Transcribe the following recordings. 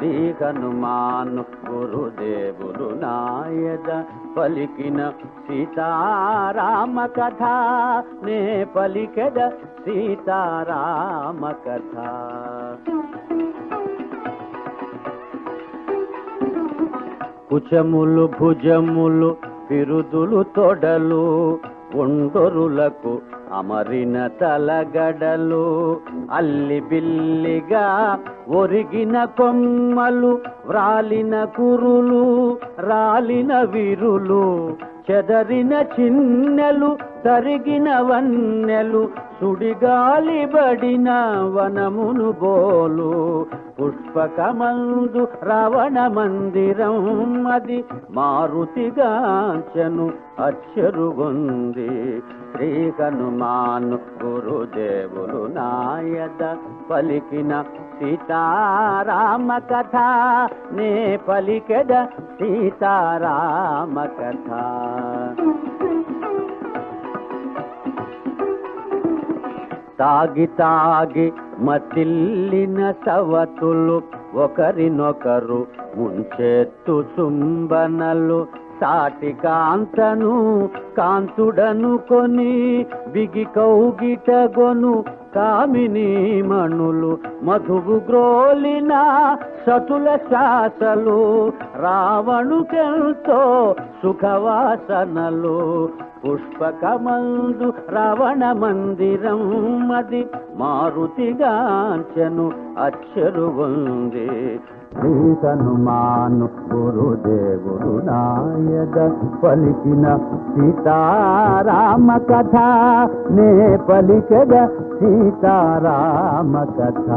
శ్రీ హనుమాను గురుదేవులు నాయద పలికిన సీతారామ కథ నే పలికెద సీతారామ కథ కుచములు భుజములు బిరుదులు తొడలు ఒండొరులకు అమరిన తలగడలు అల్లి బిల్లిగా ఒరిగిన కొమ్మలు వ్రాలిన కురులు రాలిన విరులు చెదరిన చిన్నెలు తరిగిన వన్నెలు సుడిగాలి బడిన వనమును బోలు. పుష్పకమందు రావణ మందిరం అది మారుతిగాంచను అచ్చరుగుంది. శ్రీ హనుమాను గురుదేవులు నాయద పలికిన సీతారామ కథ నే పలికెద సీతారామ కథ. తాగి తాగి మతిల్లిన సవతులు ఒకరినొకరు ముంచెత్తు చుంబనలు. సాటి కాంతను కాంతుడను కొని బిగి కౌగిటగొను కామిని మణులు. మధువు గ్రోలిన సతుల శాసలు రావణుకెంతో సుఖవాసనలు. పుష్పకమందు రావణ మందిరం అది మారుతిగాంచను అక్షరు ఉంది. శ్రీ హనుమాను గురుదేవుడు నాయద పలికిన సీతారామ కథ. నే పలికద సీతారామ కథ.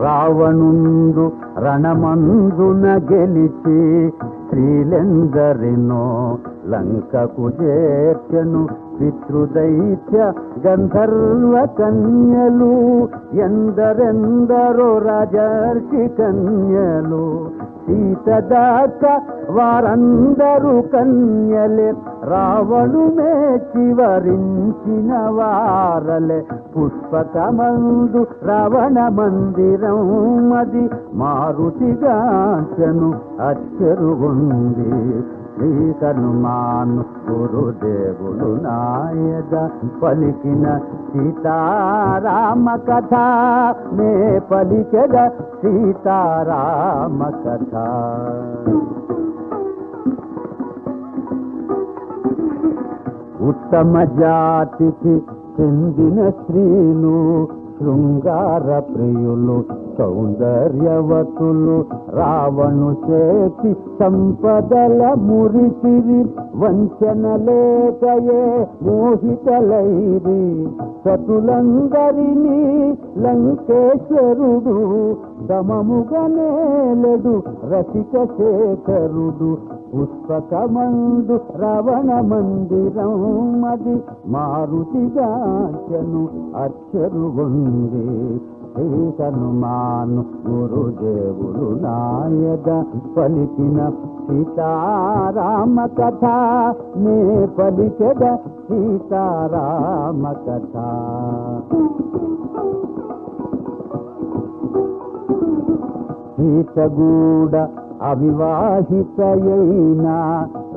రావణుండు రణమందున గెలిచి స్త్రీలెందరినో లంకకు చేర్చెను. పితృదైత్య గంధర్వ కన్యలు ఎందరెందరో రాజర్షి కన్యలు సీత దాకా వారందరూ కన్యలే రావణుమే చివరించిన వారలే. పుష్పకమందు రావణ మందిరం అది మారుతిగాచను అచ్చరు ఉంది. శ్రీ హనుమాను గురుదేవులు నాయద పలికిన సీతారామ కథ నే పలికెద సీతారామ కథ ఉత్తమ జాతికి చెందిన స్త్రీలు శృంగార ప్రియులు సౌందర్యవతులు రావణు చేతి సంపదల మురిసిరి వంచన లేకయే మోహితలైరి. సతులందరినీ లంకేశ్వరుడు సమముగనేలడు రసిక శేఖరుడు. పుష్పకమందు రవణ మందిరం అది మారుతిగాచను అక్షరు ఉంది శ్రీ హనుమాను గురుదేవులు నాయద పలికిన సీతారామ కథ నే పలికెద సీతారామ కథ సీతగూడ అవివాహితయైన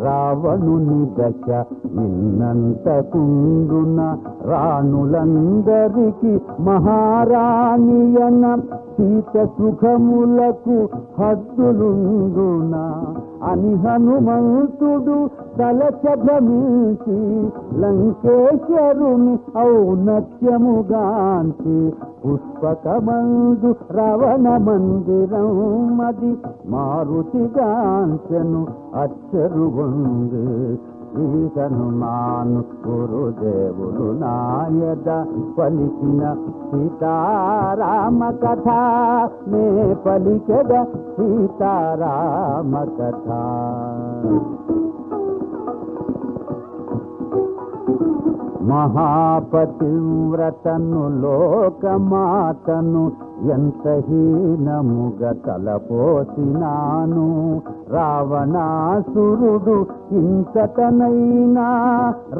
రావణుని దశ నిన్నంత నిన్నంతకుండున రాణులందరికి మహారాణియన సీత సుఖములకు హద్దులుండున? అని హనుమంతుడు తలచభమించి లంకేశ్వరుని ఔన్నత్యముగాంచి పుష్పకమందు రవణ మందిరం అది మారుతిగాంచను అచ్చరు వందే. ఈతను హనుమాను గురుదేవులు నాయద పలికిన సీతారామ కథ. నే పలికద సీతారామ కథ. మహాపతివ్రతను లోకమాతను ఎంత హీనముగ తలపోసినాను రావణాసురుడు ఇంతకనైనా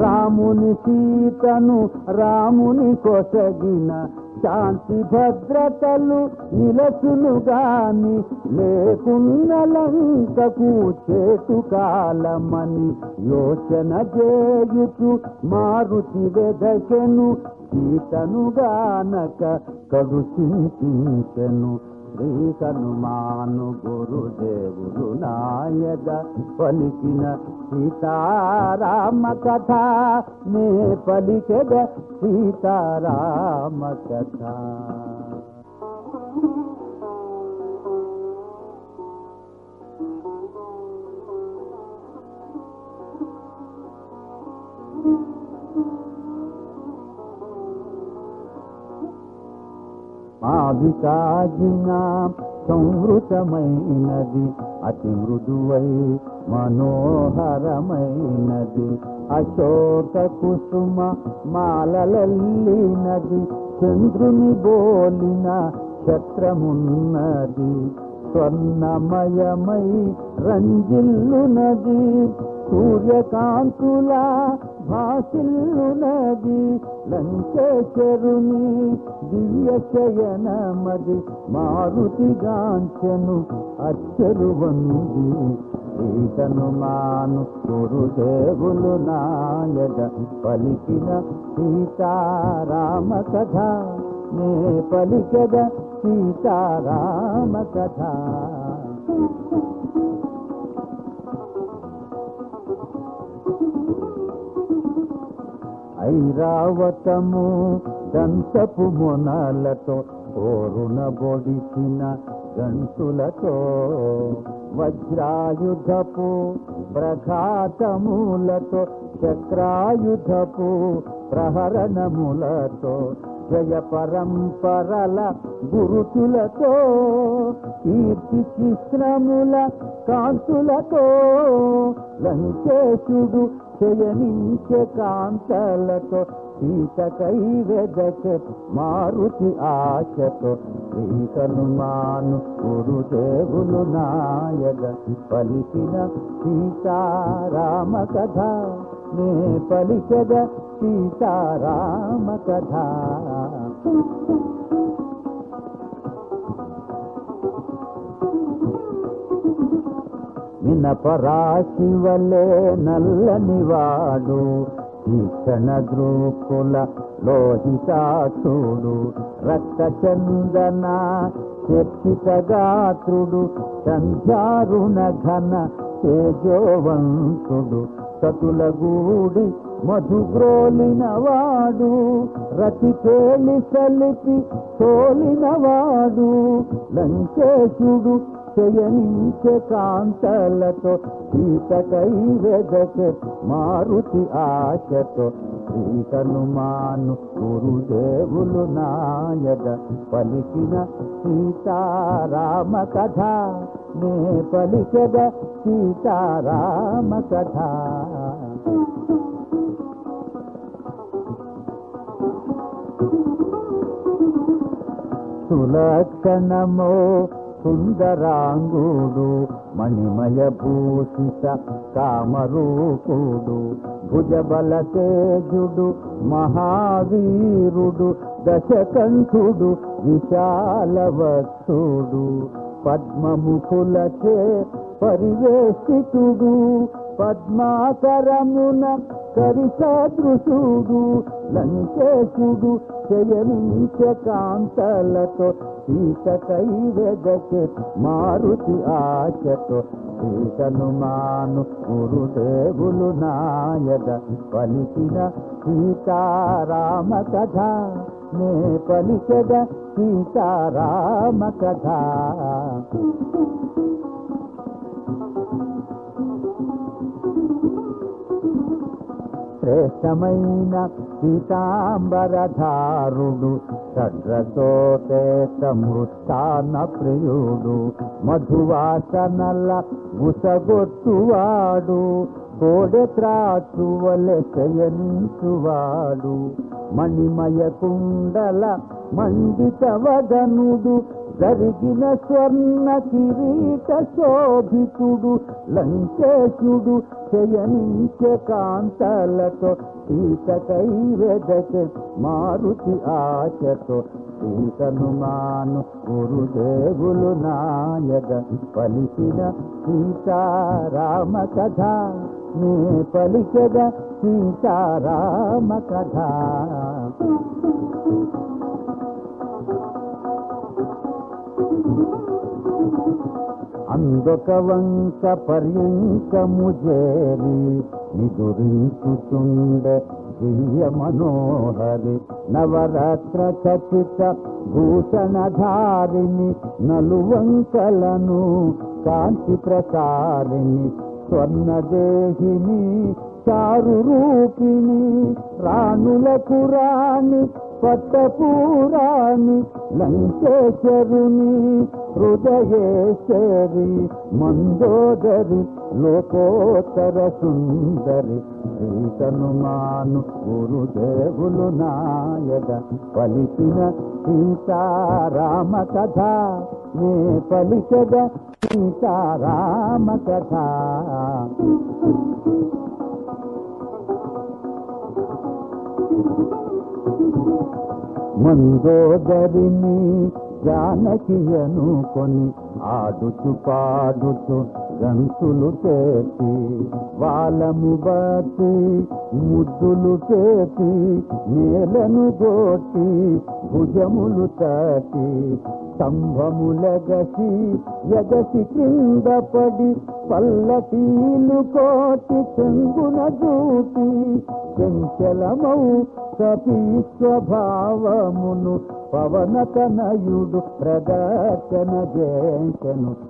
రాముని సీతను రాముని కొసగిన శాంతి భద్రతలు నిలచును గాని లేకున్నలంకకు చేటు కాలమని యోచన చేయుచు మారుతి వెదకెను సీతను గానక కడు చింతించెను శ్రీ హనుమాను గురుదేవులు నాయద పలికిన సీతారామ కథ నే పలికెద సీతారామ కథ మావికాజిన సంవృతమైనది అతి మృదువై మనోహరమైనది. అశోక కుసుమ మాలలల్లినది చంద్రుని బోలిన ఛత్రమున్నది స్వర్ణమయమై రంజిల్లునది సూర్యకాంతుల భాసిల్లునది లంకేశ్వరుని దివ్య శయనమది మారుతిగాంచెను అచ్చరు వంది. సీతనుమాను గురుదేవులు నాయద పలికిన సీతారామ కథ. నే పలికద సీతారామ కథ. ఐరావతము దంతపు మొనాలతో ఓరుణ బొడిచిన గంటులతో వజ్రాయుధపు ప్రఘాతములతో చక్రాయుధపు ప్రహరణములతో జయ పరంపరల గురుతులతో కీర్తి చిత్రముల కాంతులతో లంకేశుడు శయనించే కాంతలతో సీతకై వెదకే మారుతి ఆశతో శ్రీ హనుమాను గురుదేవులు నాయక పలికిన సీతారామ కథ నే పలికద సీతారామ కథ మినపరాశి వలే నల్లని వాడు తీక్షణ ద్రూకుల లోహితాక్షుడు రక్తచందన చర్చితగాత్రుడు సంధ్యారుణ ఘన తేజోవంతుడు సతుల గూడి మధుగ్రోలినవాడు రతి పేలి సలిపి తోలినవాడు లంకేశుడు శయనించే కాంతలతో సీతకై వెదకే మారుతి ఆశతో. శ్రీ హనుమాను గురుదేవులు నాయక పలికిన సీతారామ కథ నే పలికద సీతారామ కథ సులక్షణమో సుందరాంగుడు మణిమయ భూషిత కామరూపుడు భుజబల తేజుడు మహావీరుడు దశకంఠుడు విశాలవత్సుడు పద్మముఖులచే పరివేష్టితుడు. పద్మాకరమున కరిసదృశుడు లంకేశుడు శయనించే కాంతలతో సీతకై వెదకే మారుతి ఆశతో సీతనుమాను గురుదేవులు నాయద పలికిన సీతారామ కథ నే పలికద సీతారామ కథ శ్రేష్టమైన పీతాంబరధారుడు షడ్రతోటే సమృష్టాన ప్రియుడు మధువాసనల గుసగొట్టువాడు కోడె త్రాచువలె శయనించువాడు మణిమయ కుండల మండిత వదనుడు జరిగిన స్వర్ణ కిరీట శోభితుడు లంకేశుడు శయనించే కాంతలతో సీతకై వెదకే మారుతి ఆశతో సీతను మాను గురుదేవులు నాయక పలికిన సీతారామ కథ నే పలికద సీతారామ కథ. అందొక వంక పర్యంకము చేరి నిదురించుతుండే దివ్య మనోహరి నవరాత్ర చచిత భూషణధారిణి నలువంకలను కాంతి ప్రసారిణి స్వర్ణదేహిని చారు రూపిణి రాణులకు రాణి పట్టపూరాణి లంకేశ్వరుని హృదయేశ్వరి మందోదరి లోకోత్తర సుందరి సీతను మాను గురుదేవులు నాయక పలికిన సీతారామ కథ నే పలికద సీతారామ కథ Thank you. మందోదరిని జానకి అనుకొని ఆడుచు పాడుచు గంతులు చేసి వాళ్ళము బట్టి ముద్దులు చేసి నేలను గోటి భుజములు తాటి స్తంభములగసి ఎగసి కింద పడి పల్లకీలు కోటి చెంగున దూటి చెంచలమౌ కపి స్వభావమును పవన కనయుడు ప్రదర్శన చేసను.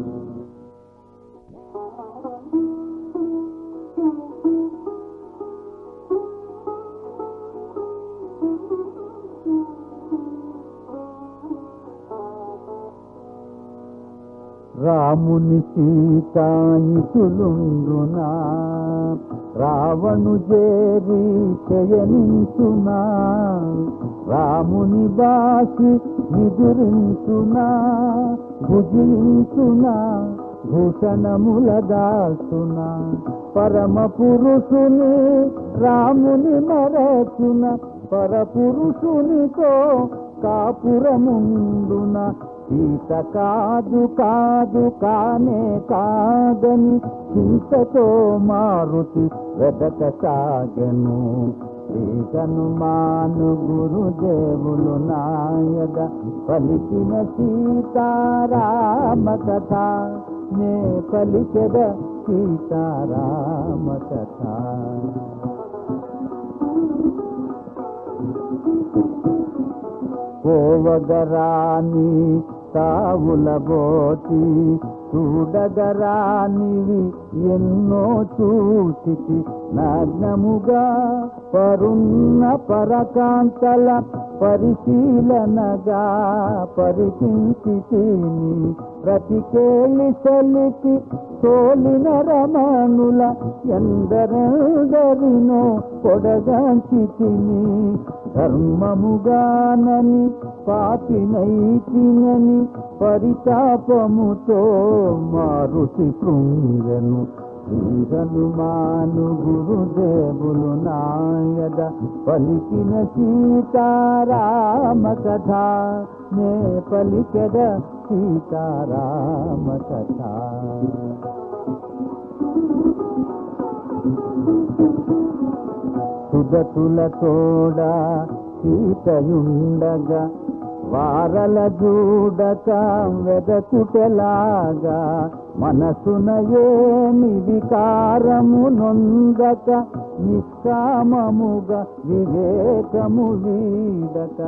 రాముని సీతాయితులుండునా? రావణు చేరి చయనించునా రాముని బాసి నిదురించునా? భుజించునా? భూషణముల దాల్చునా పరమ పురుషుని రాముని మరచున? పరపురుషునితో కాపురముండున? ఈత కాదు కాదు కానే కాదని చింతతో మారుతి వెదక సాగను. సీతను మాను గురుదేవులు నాయక పలికిన సీతారామ కథ. నే పలికెద సీతారామ కథ. పోవగరాని తావులబోతి చూడగరానివి ఎన్నో చూసితి. నగ్నముగా పరున్న పరకాంతల పరిశీలనగా పరికించితిని. ప్రతికేళి చలికి తోలిన రమణుల ఎందరెందరినో కొడగాంచి తిని ధర్మముగానని పాపినైతినని పరితాపముతో మారుతి కృంగను శ్రీరను మాను గురుదేవులు నాయద పలికిన సీతారామ కథ నే పలికద సీతారామ కథ Thank you. పద్ధతుల తోడా ఈతయుండగా వారల చూడక వెదకుటలాగా మనసున ఏమి వికారము నొందక నిష్కామముగా వివేకము వీడక.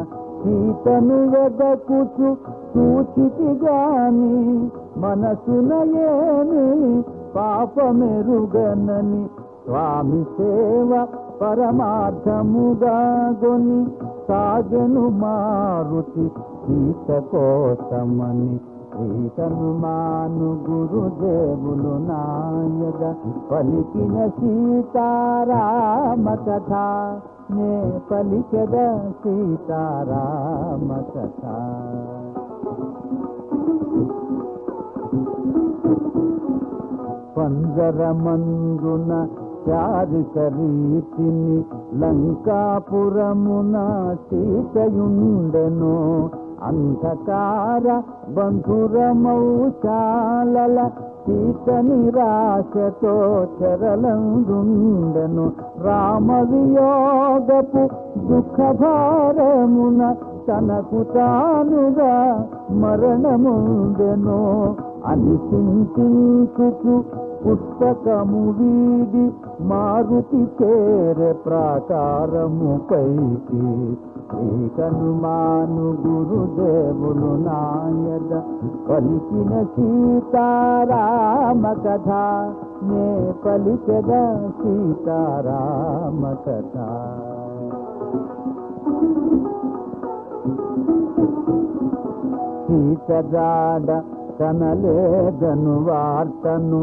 సీతను వెదకుచు సూచితి గాని మనసున ఏమి పాపమెరుగనని స్వామి సేవ పరమార్థముగా గొని సాగను మారుతి సీత కోసమని శ్రీకను మాను గురుదేవులు నాయక పలికిన సీతారామ కథ. నే పలికద సీతారామ కథ. పంజరమందున చారిక రీతిని లంకాపురమున సీతయుండెను. అంధకార బంధురమౌచాలల సీత నిరాశతో చెరలందుండెను. రామ వియోగపు దుఃఖ తనకు తానుగా మరణముందెను అని చింతించుచు పుస్తకము వీడి మారుతి చేరే ప్రాకారము పైకి. శ్రీకనుమాను గురుదేవులు నాయద పలికిన సీతారామ కథ. నే పలికద సీతారామ కథ. సీతగాడ తనలేదను వార్తను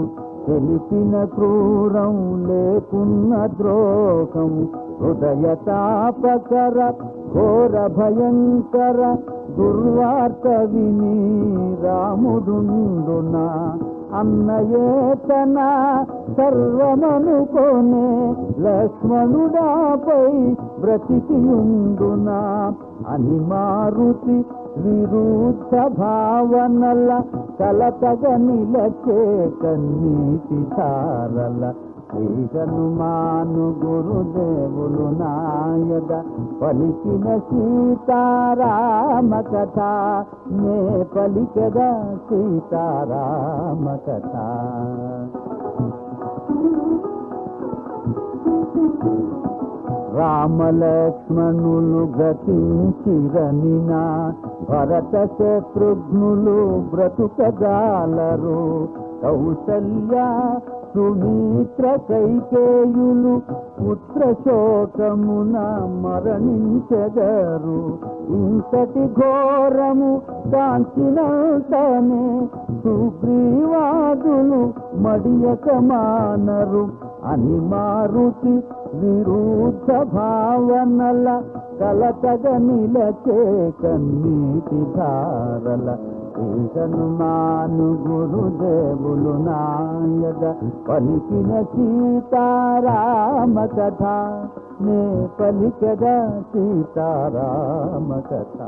తెలిపిన క్రూరం లేకున్న ద్రోహం హృదయ తాపకర ఘోర భయంకర దుర్వార్త విని రాముడుండున అన్నయే తన సర్వమనుకోనే లక్ష్మణుడాపై బ్రతికియుండునా అని మారుతి విరుద్ధ భావనల కలతగ నిలచే కన్నీటి తారల శ్రీ హనుమాను గురుదేవులు నాయద పలికిన సీతారామ కథ. నే పలికద సీతారామ కథ. రామలక్ష్మణులు గతించిరనినా భరత శత్రుఘ్నులు బ్రతుకగాలరు. కౌసల్య సుమిత్ర కైకేయులు పుత్ర శోకమున మరణించెదరు. ఇంతటి ఘోరము కాంచినంతనే సుగ్రీవాదులు మడియక మానరు అని మారుతి విరుద్ధ భావనల కలతగ నిలచే కన్నీటి ధారల. హనుమాను గురుదేవులు నాయద పలికిన సీతారామ కథ నే పలికద సీతారామ కథ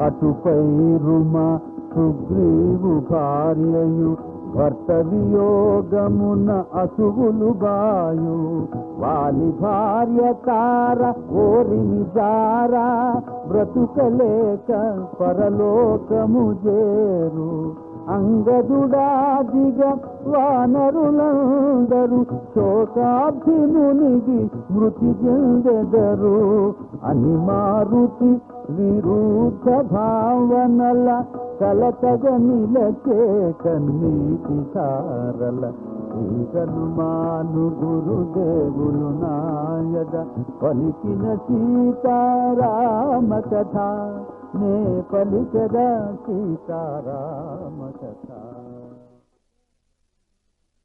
అటుపై రుమ సుగ్రీవు భార్యయు భర్త వియోగమున అసుగులు బాయు వాలి భార్య తార ఓరిని జారా బ్రతుకలేక పరలోకము చేరు. అంగదుడాదిగ వానరులందరూ శోకాభిమునిగి మృతి చెందెదరు. అని మారుతి విరుద్ధ భావనల కలతగ నిలచే కన్నీటి సారల. హనుమాను గురుదేవులు నాయద పలికిన సీతారామ కథ. నే పలికగా సీతారామ కథ.